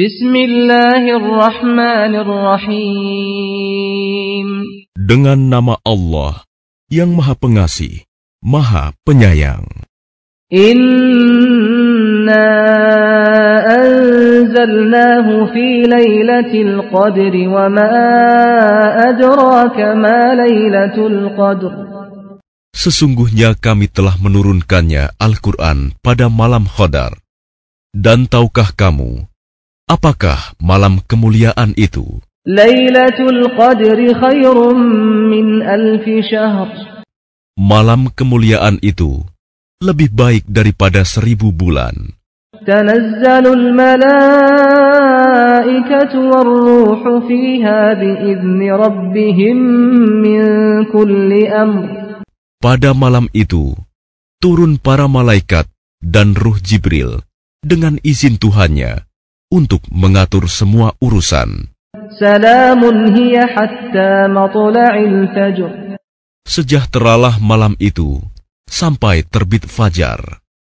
Bismillahirrahmanirrahim. Dengan nama Allah yang Maha Pengasih, Maha Penyayang. Inna anzalnahu fi lailatul qadr wa ma adraka ma lailatul qadr. Sesungguhnya kami telah menurunkannya Al-Quran pada malam Khodar. Dan tahukah kamu, apakah malam kemuliaan itu? Lailatul Qadri khairum min alfi syahr. Malam kemuliaan itu lebih baik daripada seribu bulan. Tanazzalul malaikatu warruhu fiha biizni rabbihim min kulli amr. Pada malam itu, turun para malaikat dan ruh Jibril dengan izin Tuhannya untuk mengatur semua urusan. Sejahteralah malam itu sampai terbit fajar.